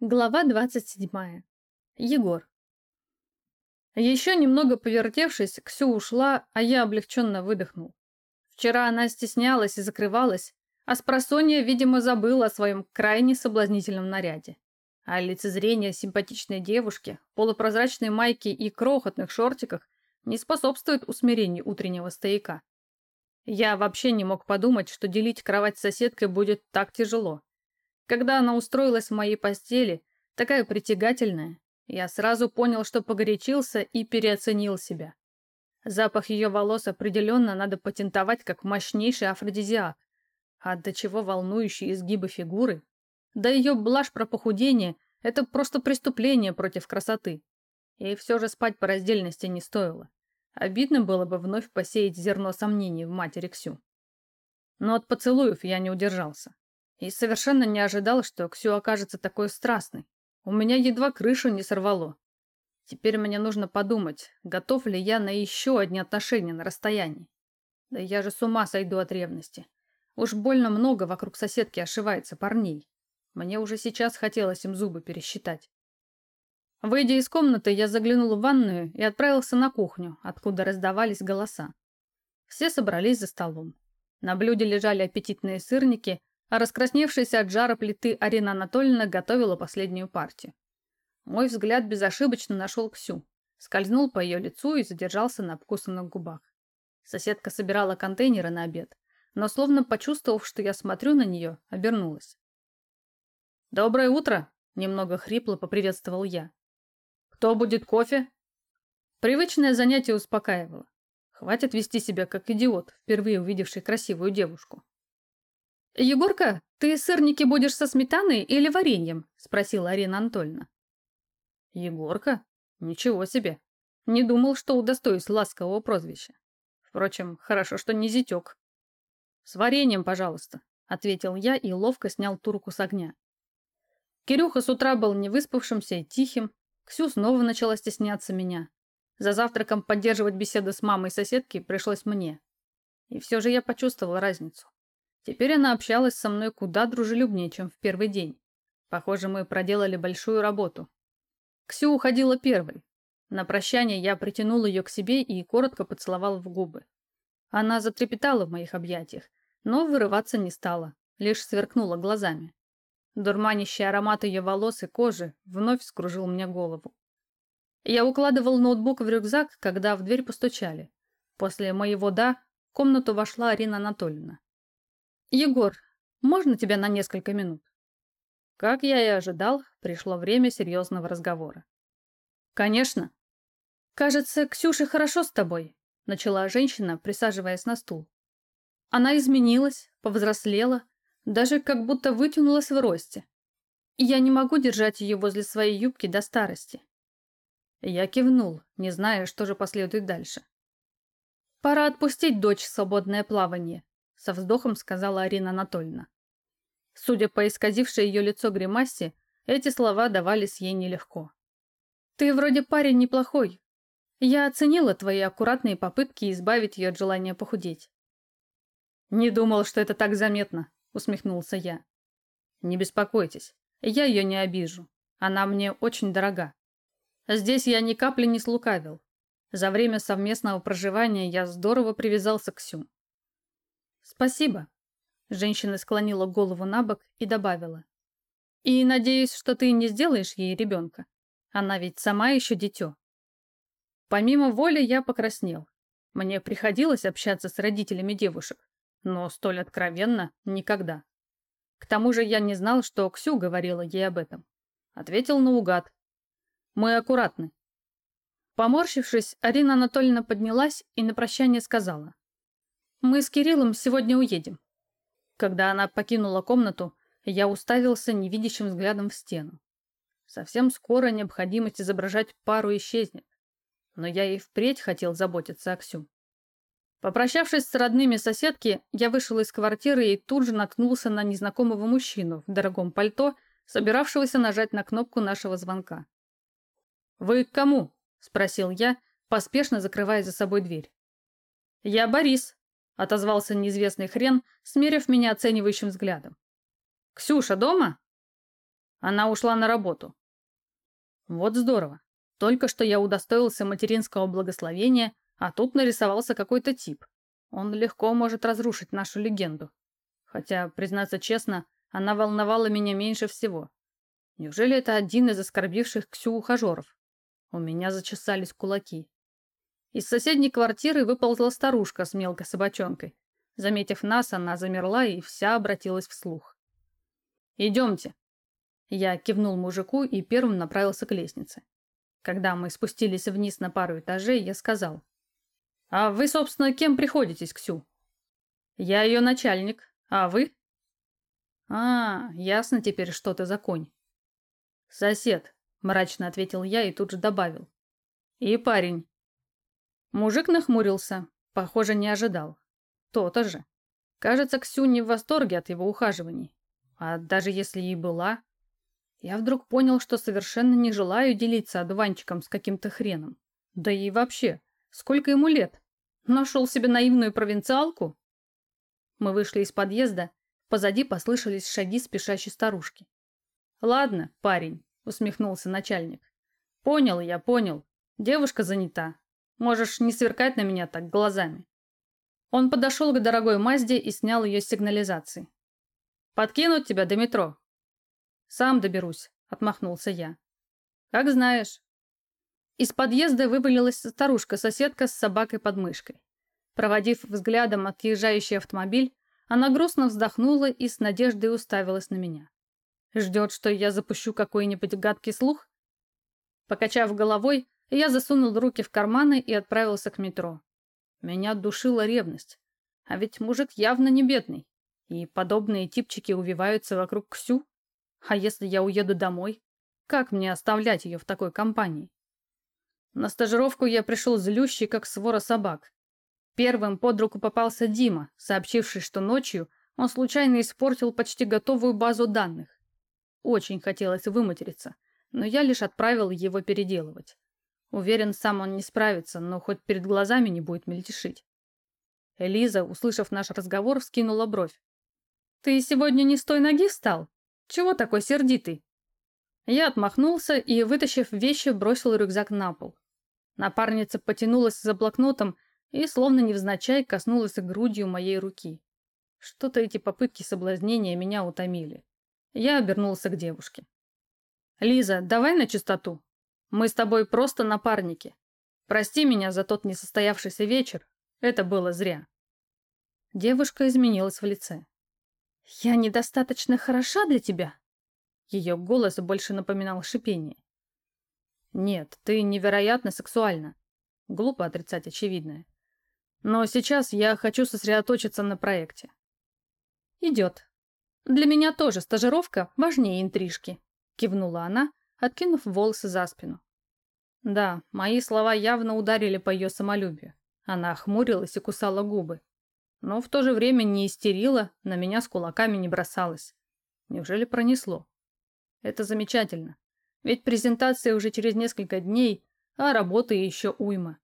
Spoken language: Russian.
Глава 27. Егор. Еще немного повертевшись, Ксю ушла, а я облегченно выдохнул. Вчера она стеснялась и закрывалась, а спросонья, видимо, забыла о своем крайне соблазнительном наряде. А лицезрение симпатичной девушки, полупрозрачной майки и крохотных шортиках не способствует усмирению утреннего стояка. Я вообще не мог подумать, что делить кровать с соседкой будет так тяжело. Когда она устроилась в моей постели, такая притягательная, я сразу понял, что погорячился и переоценил себя. Запах ее волос определенно надо патентовать как мощнейший афродизиак. А до чего волнующие изгибы фигуры? Да ее блажь про похудение – это просто преступление против красоты. И все же спать по раздельности не стоило. Обидно было бы вновь посеять зерно сомнений в матери Ксю. Но от поцелуев я не удержался. И совершенно не ожидал, что Ксю окажется такой страстной. У меня едва крышу не сорвало. Теперь мне нужно подумать, готов ли я на еще одни отношения на расстоянии. Да я же с ума сойду от ревности. Уж больно много вокруг соседки ошивается парней. Мне уже сейчас хотелось им зубы пересчитать. Выйдя из комнаты, я заглянул в ванную и отправился на кухню, откуда раздавались голоса. Все собрались за столом. На блюде лежали аппетитные сырники, а раскрасневшаяся от жара плиты Арина Анатольевна готовила последнюю партию. Мой взгляд безошибочно нашел Ксю, скользнул по ее лицу и задержался на обкусанных губах. Соседка собирала контейнеры на обед, но, словно почувствовав, что я смотрю на нее, обернулась. «Доброе утро!» – немного хрипло поприветствовал я. «Кто будет кофе?» Привычное занятие успокаивало. Хватит вести себя как идиот, впервые увидевший красивую девушку. «Егорка, ты сырники будешь со сметаной или вареньем?» – спросила Арина Анатольевна. «Егорка? Ничего себе! Не думал, что удостоюсь ласкового прозвища. Впрочем, хорошо, что не зятек». «С вареньем, пожалуйста», – ответил я и ловко снял турку с огня. Кирюха с утра был невыспавшимся и тихим, Ксю снова начала стесняться меня. За завтраком поддерживать беседу с мамой и соседки пришлось мне. И все же я почувствовал разницу. Теперь она общалась со мной куда дружелюбнее, чем в первый день. Похоже, мы проделали большую работу. Ксю уходила первой. На прощание я притянул ее к себе и коротко поцеловал в губы. Она затрепетала в моих объятиях, но вырываться не стала, лишь сверкнула глазами. Дурманящий аромат ее волос и кожи вновь скружил мне голову. Я укладывал ноутбук в рюкзак, когда в дверь постучали. После моего «да» в комнату вошла Арина Анатольевна. «Егор, можно тебя на несколько минут?» Как я и ожидал, пришло время серьезного разговора. «Конечно». «Кажется, Ксюше хорошо с тобой», — начала женщина, присаживаясь на стул. Она изменилась, повзрослела, даже как будто вытянулась в росте. я не могу держать ее возле своей юбки до старости. Я кивнул, не зная, что же последует дальше. «Пора отпустить дочь в свободное плавание», со вздохом сказала Арина Анатольевна. Судя по исказившей ее лицо гримасе, эти слова давались ей нелегко. «Ты вроде парень неплохой. Я оценила твои аккуратные попытки избавить ее от желания похудеть». «Не думал, что это так заметно», — усмехнулся я. «Не беспокойтесь, я ее не обижу. Она мне очень дорога. Здесь я ни капли не слукавил. За время совместного проживания я здорово привязался к Сю. «Спасибо». Женщина склонила голову на бок и добавила. «И надеюсь, что ты не сделаешь ей ребенка. Она ведь сама еще дитё». Помимо воли я покраснел. Мне приходилось общаться с родителями девушек, но столь откровенно никогда. К тому же я не знал, что Ксю говорила ей об этом. Ответил наугад. «Мы аккуратны». Поморщившись, Арина Анатольевна поднялась и на прощание сказала. Мы с Кириллом сегодня уедем. Когда она покинула комнату, я уставился невидящим взглядом в стену. Совсем скоро необходимость изображать пару исчезнет. Но я и впредь хотел заботиться о Ксю. Попрощавшись с родными соседки, я вышел из квартиры и тут же наткнулся на незнакомого мужчину в дорогом пальто, собиравшегося нажать на кнопку нашего звонка. «Вы к кому?» – спросил я, поспешно закрывая за собой дверь. «Я Борис», отозвался неизвестный хрен, смерив меня оценивающим взглядом. «Ксюша дома?» Она ушла на работу. Вот здорово. Только что я удостоился материнского благословения, а тут нарисовался какой-то тип. Он легко может разрушить нашу легенду. Хотя, признаться честно, она волновала меня меньше всего. Неужели это один из оскорбивших Ксю ухажеров? У меня зачесались кулаки. Из соседней квартиры выползла старушка с мелкой собачонкой. Заметив нас, она замерла и вся обратилась вслух. «Идемте». Я кивнул мужику и первым направился к лестнице. Когда мы спустились вниз на пару этажей, я сказал. «А вы, собственно, кем приходитесь, Ксю?» «Я ее начальник. А вы?» «А, ясно теперь, что ты за конь». «Сосед», — мрачно ответил я и тут же добавил. «И парень». Мужик нахмурился. Похоже, не ожидал. То-то же. Кажется, Ксю не в восторге от его ухаживаний. А даже если и была... Я вдруг понял, что совершенно не желаю делиться одуванчиком с каким-то хреном. Да и вообще, сколько ему лет? Нашел себе наивную провинциалку? Мы вышли из подъезда, позади послышались шаги спешащей старушки. «Ладно, парень», — усмехнулся начальник. «Понял я, понял. Девушка занята. Можешь не сверкать на меня так глазами». Он подошел к дорогой Мазде и снял ее с сигнализации. «Подкинуть тебя до метро?» «Сам доберусь», — отмахнулся я. «Как знаешь». Из подъезда вывалилась старушка-соседка с собакой под мышкой. Проводив взглядом отъезжающий автомобиль, она грустно вздохнула и с надеждой уставилась на меня. Ждет, что я запущу какой-нибудь гадкий слух? Покачав головой, я засунул руки в карманы и отправился к метро. Меня душила ревность. А ведь мужик явно не бедный. И подобные типчики увиваются вокруг Ксю. А если я уеду домой? Как мне оставлять ее в такой компании? На стажировку я пришел злющий, как свора собак. Первым под руку попался Дима, сообщивший, что ночью он случайно испортил почти готовую базу данных. Очень хотелось выматериться, но я лишь отправил его переделывать. Уверен, сам он не справится, но хоть перед глазами не будет мельтешить. Элиза, услышав наш разговор, вскинула бровь. «Ты сегодня не с той ноги встал? Чего такой сердитый?» Я отмахнулся и, вытащив вещи, бросил рюкзак на пол. Напарница потянулась за блокнотом и, словно невзначай, коснулась грудью моей руки. Что-то эти попытки соблазнения меня утомили. Я обернулся к девушке. «Лиза, давай на чистоту. Мы с тобой просто напарники. Прости меня за тот несостоявшийся вечер. Это было зря». Девушка изменилась в лице. «Я недостаточно хороша для тебя?» Ее голос больше напоминал шипение. «Нет, ты невероятно сексуальна. Глупо отрицать очевидное. Но сейчас я хочу сосредоточиться на проекте». «Идет. Для меня тоже стажировка важнее интрижки», кивнула она, откинув волосы за спину. Да, мои слова явно ударили по ее самолюбию. Она охмурилась и кусала губы но в то же время не истерила, на меня с кулаками не бросалась. Неужели пронесло? Это замечательно. Ведь презентация уже через несколько дней, а работы еще уйма.